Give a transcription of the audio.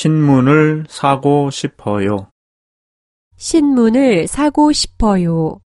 신문을 사고 싶어요. 신문을 사고 싶어요.